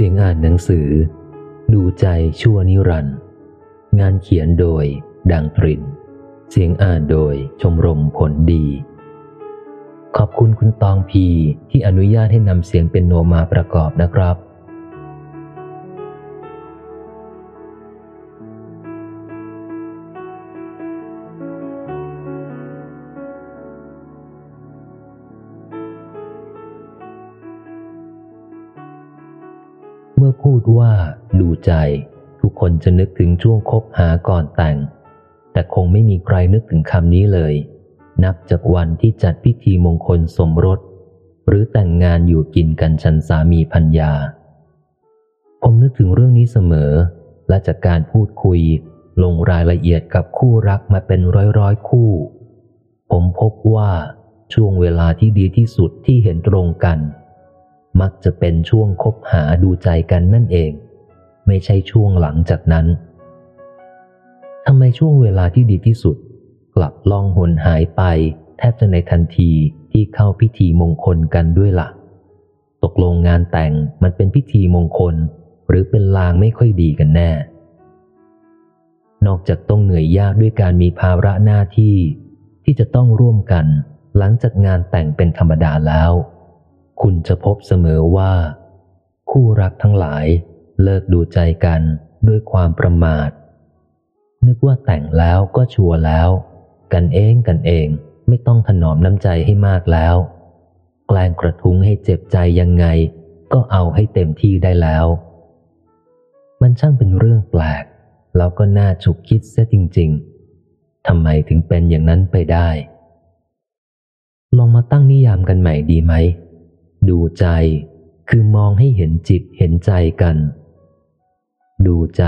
สียงอ่านหนังสือ ดูใจชั่วนิรันด์งานเขียนโดยดังตริน เสียงอ่านโดยชมรมผลดี ขอบคุณคุณตองพีที่อนุญาตให้นำเสียงเป็นโนมาประกอบนะครับ พูดว่าดูใจ ทุกคนจะนึกถึงช่วงคบหาก่อนแต่ง แต่คงไม่มีใครนึกถึงคำนี้เลย นับจากวันที่จัดพิธีมงคลสมรส หรือแต่งงานอยู่กินกันชันสามีพัญญา ผมนึกถึงเรื่องนี้เสมอ และจากการพูดคุยลงรายละเอียดกับคู่รักมาเป็นร้อยร้อยคู่ ผมพบว่าช่วงเวลาที่ดีที่สุดที่เห็นตรงกัน มักจะเป็นช่วงคบหาดูใจกันนั่นเอง ไม่ใช่ช่วงหลังจากนั้นทำไมช่วงเวลาที่ดีที่สุด กลับล่องหนหายไป แทบจะในทันทีที่เข้าพิธีมงคลกันด้วยละ่ะ ตกลงงานแต่งมันเป็นพิธีมงคล หรือเป็นลางไม่ค่อยดีกันแน่ นอกจากต้องเหนื่อยยากด้วยการมีภาระหน้าที่ ที่จะต้องร่วมกัน หลังจากงานแต่งเป็นธรรมดาแล้ว คุณจะพบเสมอว่า คู่รักทั้งหลายเลิกดูใจกันด้วยความประมาท นึกว่าแต่งแล้วก็ชัวร์แล้ว กันเองกันเองไม่ต้องถนอมน้ำใจให้มากแล้ว แกล้งกระทุ้งให้เจ็บใจยังไง ก็เอาให้เต็มที่ได้แล้ว มันช่างเป็นเรื่องแปลก แล้วก็น่าฉุกคิดเสียจริง ๆทำไมถึงเป็นอย่างนั้นไปได้ ลองมาตั้งนิยามกันใหม่ดีไหม ดูใจ คือมองให้เห็นจิตเห็นใจกัน ดูใจ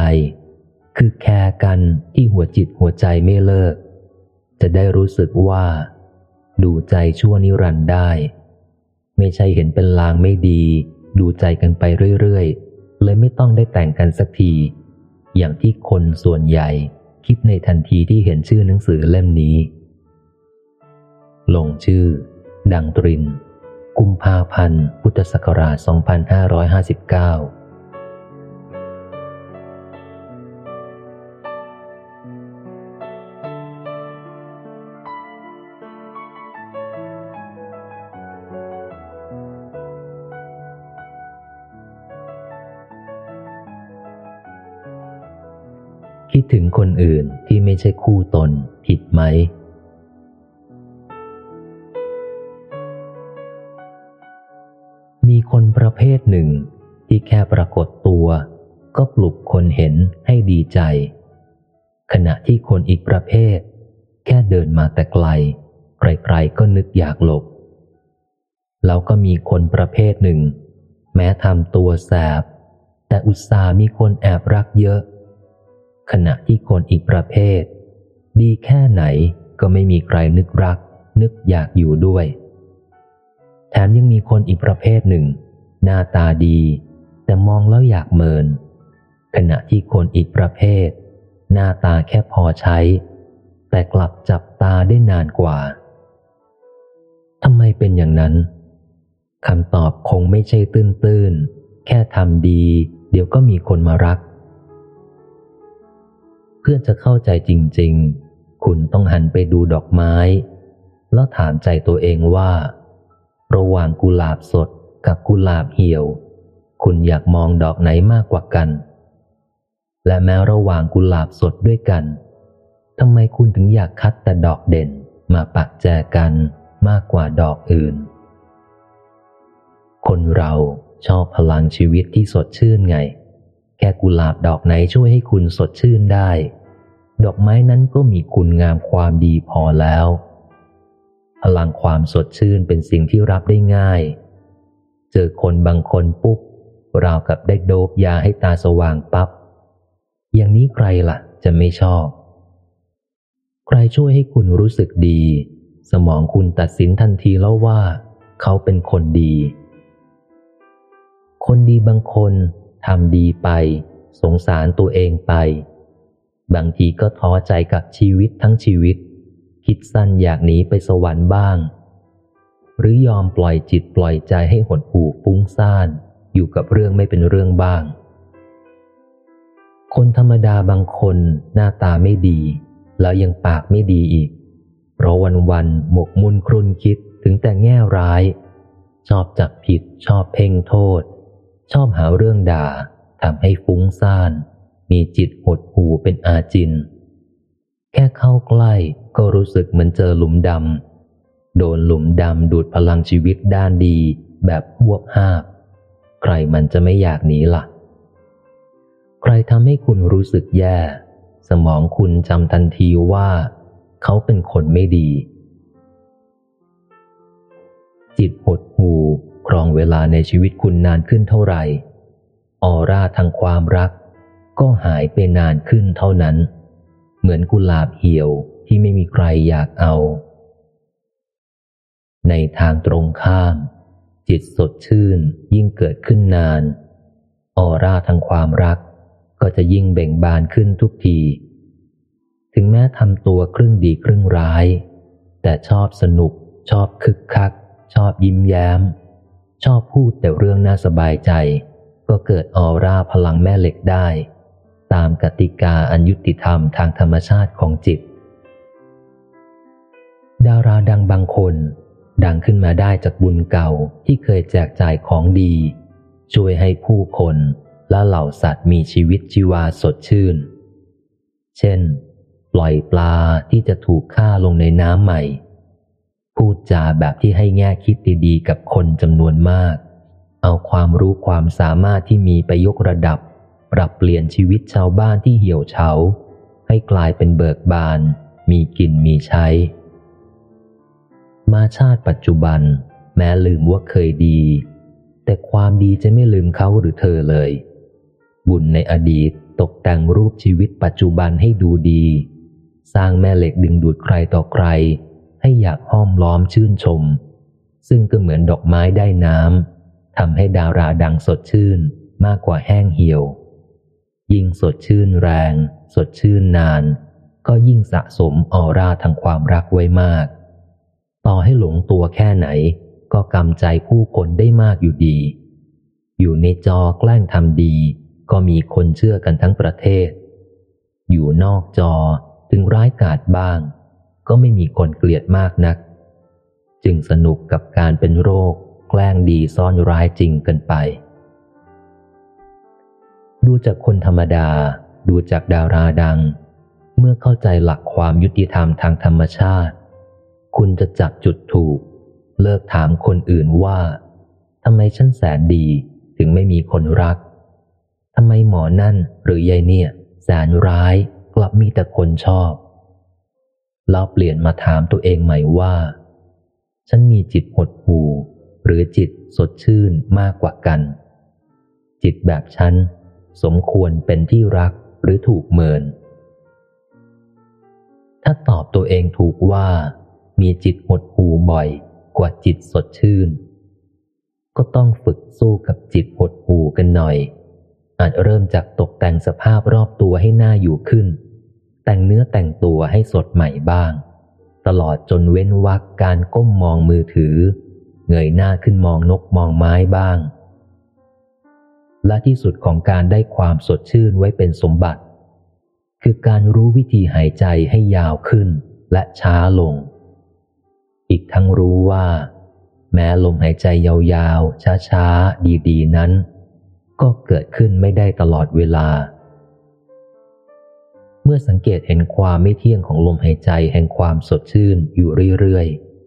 คือแคร์กันที่หัวจิตหัวใจไม่เลิก จะได้รู้สึกว่า ดูใจชั่วนิรันดร์ได้ ไม่ใช่เห็นเป็นลางไม่ดี ดูใจกันไปเรื่อยๆ เลยไม่ต้องได้แต่งกันสักที อย่างที่คนส่วนใหญ่ คิดในทันทีที่เห็นชื่อหนังสือเล่มนี้ ลงชื่อ ดังตริน กุมภาพันธ์ พุทธศักราช 2559คิดถึงคนอื่นที่ไม่ใช่คู่ตนผิดไหม คนประเภทหนึ่ง ที่แค่ปรากฏตัว ก็ปลุกคนเห็นให้ดีใจ ขณะที่คนอีกประเภท แค่เดินมาแต่ไกลใครๆก็นึกอยากหลบแล้วก็มีคนประเภทหนึ่ง แม้ทำตัวแสบ แต่อุตส่ามีคนแอบรักเยอะ ขณะที่คนอีกประเภท ดีแค่ไหนก็ไม่มีใครนึกรัก นึกอยากอยู่ด้วย แถมยังมีคนอีกประเภทหนึ่ง หน้าตาดี แต่มองแล้วอยากเมิน ขณะที่คนอีกประเภท หน้าตาแค่พอใช้ แต่กลับจับตาได้นานกว่าทำไมเป็นอย่างนั้นคำตอบคงไม่ใช่ตื้นๆแค่ทำดี เดี๋ยวก็มีคนมารัก เพื่อจะเข้าใจจริง ๆ คุณต้องหันไปดูดอกไม้ แล้วถามใจตัวเองว่า ระหว่างกุหลาบสดกับกุหลาบเหี่ยว คุณอยากมองดอกไหนมากกว่ากัน และแม้ระหว่างกุหลาบสดด้วยกันทำไมคุณถึงอยากคัดแต่ดอกเด่นมาปักแจกันมากกว่าดอกอื่น คนเราชอบพลังชีวิตที่สดชื่นไง แค่กุหลาบดอกไหนช่วยให้คุณสดชื่นได้ ดอกไม้นั้นก็มีคุณงามความดีพอแล้ว พลังความสดชื่นเป็นสิ่งที่รับได้ง่าย เจอคนบางคนปุ๊บราวกับได้โดบยาให้ตาสว่างปับ๊บอย่างนี้ใครละ่ะ จะไม่ชอบ ใครช่วยให้คุณรู้สึกดี สมองคุณตัดสินทันทีแล้วว่า เขาเป็นคนดี คนดีบางคนทำดีไป สงสารตัวเองไป บางทีก็ท้อใจกับชีวิตทั้งชีวิต คิดสั้นอยากหนีไปสวรรค์บ้าง หรือยอมปล่อยจิตปล่อยใจให้หดหู่ฟุ้งซ่านอยู่กับเรื่องไม่เป็นเรื่องบ้าง คนธรรมดาบางคนหน้าตาไม่ดี แล้วยังปากไม่ดีอีก เพราะวันวันหมกมุ่นครุนคิดถึงแต่แง่ร้าย ชอบจับผิดชอบเพ่งโทษ ชอบหาเรื่องด่าทำให้ฟุ้งซ่าน มีจิตหดหู่เป็นอาจิน แค่เข้าใกล้ก็รู้สึกเหมือนเจอหลุมดำ โดนหลุมดำดูดพลังชีวิตด้านดีแบบพวบห้าบ ใครมันจะไม่อยากหนีละ่ะ ใครทำให้คุณรู้สึกแย่ สมองคุณจำทันทีว่า เขาเป็นคนไม่ดี จิตหดหูครองเวลาในชีวิตคุณนานขึ้นเท่าไหร่ ออร่าทางความรัก ก็หายไปนานขึ้นเท่านั้น มือนกุหลาบเหี่ยวที่ไม่มีใครอยากเอา ในทางตรงข้าม จิตสดชื่นยิ่งเกิดขึ้นนาน ออร่าทางความรักก็จะยิ่งเบ่งบานขึ้นทุกที ถึงแม้ทำตัวครึ่งดีครึ่งร้าย แต่ชอบสนุก ชอบคึกคัก ชอบยิ้มแย้ม ชอบพูดแต่เรื่องน่าสบายใจ ก็เกิดออร่าพลังแม่เหล็กได้ ตามกติกาอันยุติธรรมทางธรรมชาติของจิต ดาราดังบางคน ดังขึ้นมาได้จากบุญเก่าที่เคยแจกจ่ายของดี ช่วยให้ผู้คนและเหล่าสัตว์มีชีวิตชีวาสดชื่น เช่น ปล่อยปลาที่จะถูกฆ่าลงในน้ำใหม่ พูดจาแบบที่ให้แง่คิดดีๆ กับคนจำนวนมาก เอาความรู้ความสามารถที่มีไปยกระดับ ปรับเปลี่ยนชีวิตชาวบ้านที่เหี่ยวเฉา ให้กลายเป็นเบิกบาน มีกินมีใช้ มาชาติปัจจุบัน แม้ลืมว่าเคยดี แต่ความดีจะไม่ลืมเขาหรือเธอเลย บุญในอดีตตกแต่งรูปชีวิตปัจจุบันให้ดูดี สร้างแม่เหล็กดึงดูดใครต่อใคร ให้อยากห้อมล้อมชื่นชม ซึ่งก็เหมือนดอกไม้ได้น้ำทำให้ดาราดังสดชื่นมากกว่าแห้งเหี่ยว ยิ่งสดชื่นแรง สดชื่นนาน ก็ยิ่งสะสมออร่าทางความรักไว้มาก ต่อให้หลงตัวแค่ไหน ก็กำใจผู้คนได้มากอยู่ดี อยู่ในจอแกล้งทำดี ก็มีคนเชื่อกันทั้งประเทศ อยู่นอกจอถึงร้ายกาจบ้าง ก็ไม่มีคนเกลียดมากนัก จึงสนุกกับการเป็นโรค แกล้งดีซ่อนร้ายจริงกันไป ดูจากคนธรรมดา ดูจากดาราดัง เมื่อเข้าใจหลักความยุติธรรมทางธรรมชาติ คุณจะจับจุดถูก เลิกถามคนอื่นว่าทำไมฉันแสนดีถึงไม่มีคนรักทำไมหมอนั่นหรือยายเนี่ย แสนร้ายกลับมีแต่คนชอบเราเปลี่ยนมาถามตัวเองใหม่ว่า ฉันมีจิตหดหูหรือจิตสดชื่นมากกว่ากัน จิตแบบฉัน สมควรเป็นที่รักหรือถูกเมิน ถ้าตอบตัวเองถูกว่า มีจิตหดหูบ่อยกว่าจิตสดชื่น ก็ต้องฝึกสู้กับจิตหดหูกันหน่อย อาจเริ่มจากตกแต่งสภาพรอบตัวให้หน่าอยู่ขึ้น แต่งเนื้อแต่งตัวให้สดใหม่บ้าง ตลอดจนเว้นวักการก้มมองมือถือ เงยหน้าขึ้นมองนกมองไม้บ้าง และที่สุดของการได้ความสดชื่นไว้เป็นสมบัติ คือการรู้วิธีหายใจให้ยาวขึ้นและช้าลง อีกทั้งรู้ว่า แม้ลมหายใจยาวๆ ช้าๆ ดีๆ นั้น ก็เกิดขึ้นไม่ได้ตลอดเวลา เมื่อสังเกตเห็นความไม่เที่ยงของลมหายใจแห่งความสดชื่นอยู่เรื่อย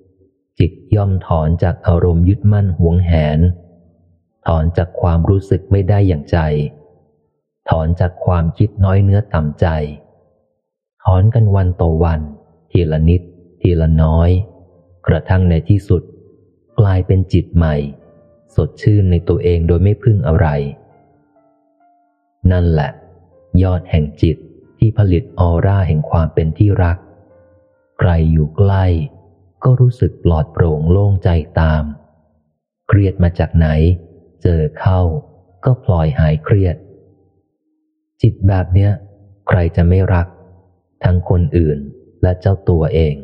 ๆ จิตย่อมถอนจากอารมณ์ยึดมั่นหวงแหน ถอนจากความรู้สึกไม่ได้อย่างใจ ถอนจากความคิดน้อยเนื้อต่ำใจ ถอนกันวันต่อวัน ทีละนิด ทีละน้อย กระทั่งในที่สุด กลายเป็นจิตใหม่ สดชื่นในตัวเองโดยไม่พึ่งอะไร นั่นแหละ ยอดแห่งจิตที่ผลิตออร่าแห่งความเป็นที่รัก ใครอยู่ใกล้ ก็รู้สึกปลอดโปร่งโล่งใจตาม เครียดมาจากไหน เจอเข้า ก็พลอยหายเครียด จิตแบบเนี้ย ใครจะไม่รัก ทั้งคนอื่นและเจ้าตัวเอง